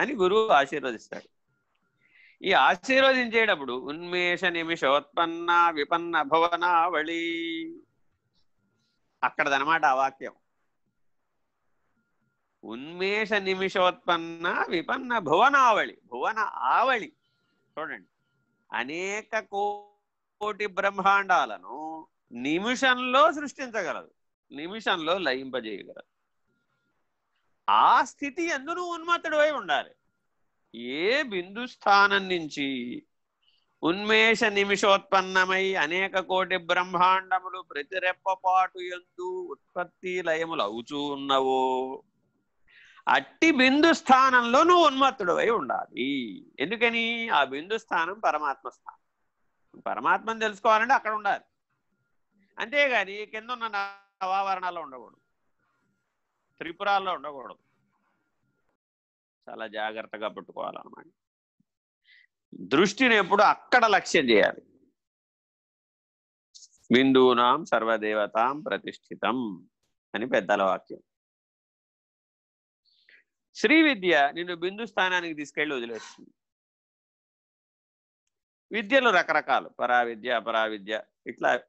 అని గురువు ఆశీర్వదిస్తాడు. ఈ ఆశీర్వదించేటప్పుడు ఉన్మేష నిమిషోత్పన్న విపన్న భవనావళి. అక్కడదనమాట ఆ వాక్యం. ఉన్మేష నిమిషోత్పన్న విపన్న భువనావళి. భువన ఆవళి చూడండి. అనేక కోటి బ్రహ్మాండాలను నిమిషంలో సృష్టించగలదు. నిమిషంలో లయింపజేయగలదు. ఆ స్థితి ఎందును ఉన్మత్తుడివై ఉండాలి. ఏ బిందు స్థానం నుంచి ఉన్మేష నిమిషోత్పన్నమై అనేక కోటి బ్రహ్మాండములు ప్రతి రెప్పపాటు ఎందు ఉత్పత్తి లయములు అవుచూ ఉన్నవో అట్టి బిందు స్థానంలో నువ్వు ఉన్మత్తుడవై ఉండాలి. ఎందుకని? ఆ బిందు స్థానం పరమాత్మ స్థానం. పరమాత్మను తెలుసుకోవాలంటే అక్కడ ఉండాలి. అంతేగాని కింద ఉన్న నవావరణాల్లో ఉండకూడదు. త్రిపురాల్లో ఉండకూడదు. చాలా జాగ్రత్తగా పెట్టుకోవాలన్నమాట. దృష్టిని ఎప్పుడు అక్కడ లక్ష్యం చేయాలి. బిందూనాం సర్వదేవతాం ప్రతిష్ఠితం అని పెద్దల వాక్యం. శ్రీ విద్య నిన్ను బిందు స్థానానికి తీసుకెళ్ళి వదిలేస్తుంది. విద్యలు రకరకాలు పరావిద్య అపరావిద్య ఇట్లా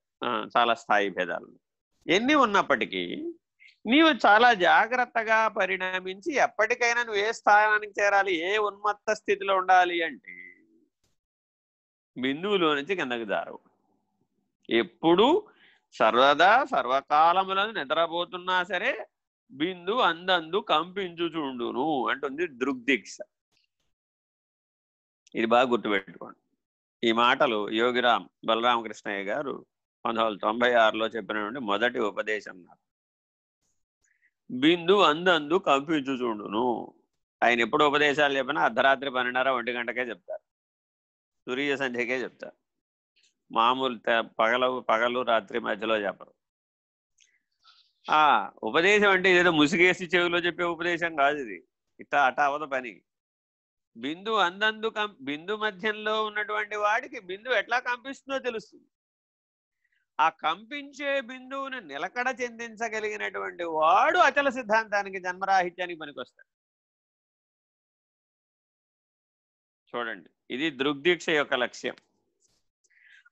చాలా స్థాయి భేదాలు. ఎన్ని ఉన్నప్పటికీ నీవు చాలా జాగ్రత్తగా పరిణమించి ఎప్పటికైనా నువ్వు ఏ స్థానానికి చేరాలి ఏ ఉన్మత్త స్థితిలో ఉండాలి అంటే బిందువులో నుంచి కిందకి దారు ఎప్పుడు సర్వదా సర్వకాలములను నిద్రపోతున్నా సరే బిందు అందందు కంపించుచుండును అంటుంది దృగ్దీక్ష. ఇది బాగా గుర్తుపెట్టుకోండి. ఈ మాటలు యోగిరామ్ బలరామకృష్ణయ్య గారు పంతొమ్మిది వందల తొంభై ఆరులో చెప్పినటువంటి మొదటి ఉపదేశం నాకు. బిందు అందందు కంపించుచుండును ఆయన ఎప్పుడు ఉపదేశాలు చెప్పినా అర్ధరాత్రి పన్నెండున్నర ఒంటి గంటకే చెప్తారు. సూర్య సంధ్యకే చెప్తారు. మామూలు పగలు పగలు రాత్రి మధ్యలో చెప్పరు. ఆ ఉపదేశం అంటే ఏదో ముసిగేసి చెవిలో చెప్పే ఉపదేశం కాదు ఇది. ఇట్లా అట అవద పని. బిందు అందందు కం బిందు మధ్యంలో ఉన్నటువంటి వాడికి బిందు ఎట్లా కంపిస్తుందో తెలుస్తుంది. ఆ కంపించే బిందువును నిలకడ చెందించగలిగినటువంటి వాడు అచల సిద్ధాంతానికి జన్మరాహిత్యానికి పనికొస్తాడు. చూడండి ఇది దృగ్దీక్ష యొక్క లక్ష్యం.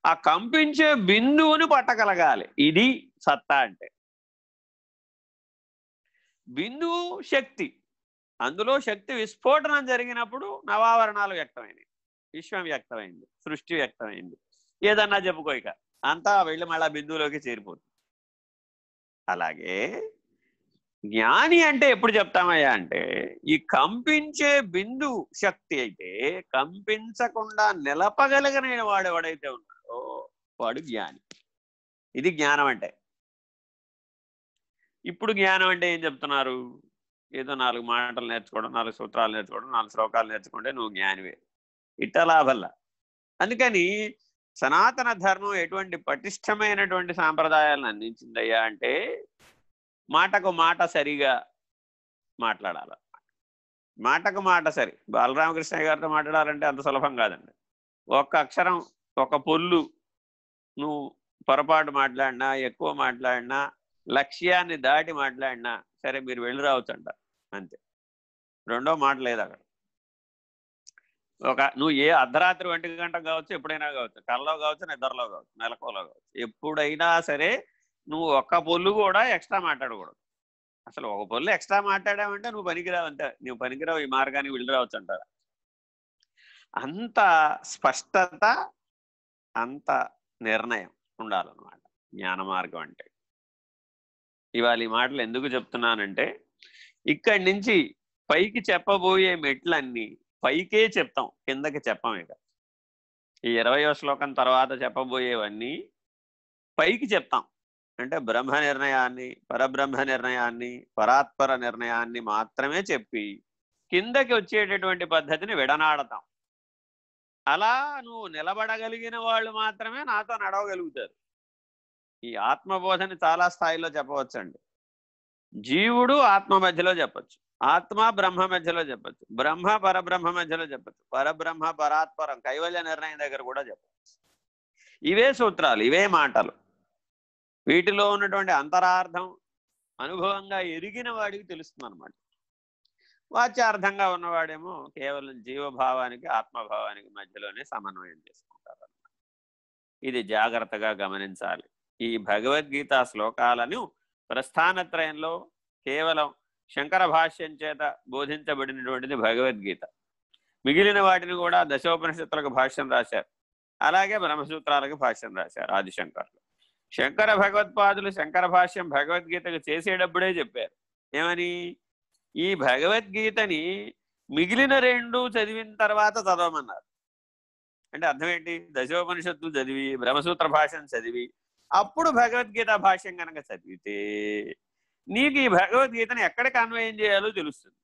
ఆ కంపించే బిందువును పట్టగలగాలి. ఇది సత్తా అంటే. బిందువు శక్తి. అందులో శక్తి విస్ఫోటనం జరిగినప్పుడు నవావరణాలు వ్యక్తమైనవి విశ్వం వ్యక్తమైంది. సృష్టి వ్యక్తమైంది. ఏదన్నా చెప్పుకోయిక అంతా వెళ్ళి మళ్ళా బిందువులోకి చేరిపోతుంది. అలాగే జ్ఞాని అంటే ఎప్పుడు చెప్తామయ్యా అంటే ఈ కంపించే బిందు శక్తి అయితే కంపించకుండా నిలపగలిగిన వాడు ఎవడైతే ఉన్నాడో వాడు జ్ఞాని. ఇది జ్ఞానం అంటే. ఇప్పుడు జ్ఞానం అంటే ఏం చెప్తున్నారు? ఏదో నాలుగు మాటలు నేర్చుకోవడం నాలుగు సూత్రాలు నేర్చుకోవడం నాలుగు శ్లోకాలు నేర్చుకుంటే నువ్వు జ్ఞానివే. ఇట్ట లాభల్లా అందుకని సనాతన ధర్మం ఎటువంటి పటిష్టమైనటువంటి సాంప్రదాయాలను అందించిందయ్యా అంటే మాటకు మాట సరిగా మాట్లాడాలి. మాటకు మాట సరి. బాలరామకృష్ణ గారితో మాట్లాడాలంటే అంత సులభం కాదండి. ఒక్క అక్షరం ఒక పొల్లు నువ్వు పొరపాటు మాట్లాడినా ఎక్కువ మాట్లాడినా లక్ష్యాన్ని దాటి మాట్లాడినా సరే మీరు వెళ్ళి రావచ్చు అంట అంతే. రెండో మాట లేదు అక్కడ ఒక నువ్వు ఏ అర్ధరాత్రి ఒంటి గంట కావచ్చు ఎప్పుడైనా కావచ్చు. కళ్ళలో కావచ్చు నిద్రలో కావచ్చు నెలకోలో కావచ్చు. ఎప్పుడైనా సరే నువ్వు ఒక్క పొల్లు కూడా ఎక్స్ట్రా మాట్లాడకూడదు. అసలు ఒక పొల్లు ఎక్స్ట్రా మాట్లాడావంటే నువ్వు పనికిరావు అంతే. నువ్వు పనికిరావు ఈ మార్గానికి వెళ్ళి రావచ్చు అంటారా. అంత స్పష్టత అంత నిర్ణయం ఉండాలన్నమాట. జ్ఞాన మార్గం అంటే. ఇవాళ ఈ మాటలు ఎందుకు చెప్తున్నానంటే ఇక్కడి నుంచి పైకి చెప్పబోయే మెట్లన్నీ పైకే చెప్తాం కిందకి చెప్పం ఇక. ఈ ఇరవయో శ్లోకం తర్వాత చెప్పబోయేవన్నీ పైకి చెప్తాం. అంటే బ్రహ్మ నిర్ణయాన్ని పరబ్రహ్మ నిర్ణయాన్ని పరాత్పర నిర్ణయాన్ని మాత్రమే చెప్పి కిందకి వచ్చేటటువంటి పద్ధతిని విడనాడతాం. అలా నువ్వు నిలబడగలిగిన వాళ్ళు మాత్రమే నాతో నడవగలుగుతారు. ఈ ఆత్మబోధని చాలా స్థాయిలో చెప్పవచ్చండి. జీవుడు ఆత్మ మధ్యలో చెప్పచ్చు. ఆత్మ బ్రహ్మ మధ్యలో చెప్పచ్చు. బ్రహ్మ పరబ్రహ్మ మధ్యలో చెప్పచ్చు. పరబ్రహ్మ పరాత్పరం కైవల్య నిర్ణయం దగ్గర కూడా చెప్పచ్చు. ఇవే సూత్రాలు ఇవే మాటలు. వీటిలో ఉన్నటువంటి అంతరార్థం అనుభవంగా ఎరిగిన వాడికి తెలుస్తుంది అనమాట వాచ్యార్థంగా ఉన్నవాడేమో కేవలం జీవభావానికి ఆత్మభావానికి మధ్యలోనే సమన్వయం చేసుకుంటారు ఇది జాగ్రత్తగా గమనించాలి. ఈ భగవద్గీత శ్లోకాలను ప్రస్థానత్రయంలో కేవలం శంకర భాష్యం చేత బోధించబడినటువంటిది భగవద్గీత. మిగిలిన వాటిని కూడా దశోపనిషత్తులకు భాష్యం రాశారు. అలాగే బ్రహ్మసూత్రాలకు భాష్యం రాశారు ఆదిశంకర్లు. శంకర భగవత్పాదులు శంకర భాష్యం భగవద్గీతకు చేసేటప్పుడే చెప్పారు. ఏమని? ఈ భగవద్గీతని మిగిలిన రెండు చదివిన తర్వాత చదవమన్నారు. అంటే అర్థం ఏంటి దశోపనిషత్తులు చదివి బ్రహ్మసూత్ర భాషను చదివి అప్పుడు భగవద్గీత భాష్యం కనుక చదివితే నీకు ఈ భగవద్గీతను ఎక్కడికి అన్వయం చేయాలో తెలుస్తుంది.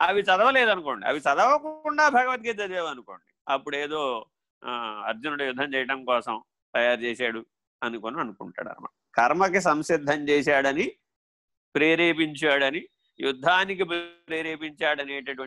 అవి చదవలేదనుకోండి. అవి చదవకుండా భగవద్గీత చదివామనుకోండి. అప్పుడు ఏదో అర్జునుడు యుద్ధం చేయడం కోసం తయారు చేశాడు అనుకొని అనుకుంటాడు అనమాట కర్మకి సంసిద్ధం చేశాడని ప్రేరేపించాడని యుద్ధానికి ప్రేరేపించాడనేటటువంటి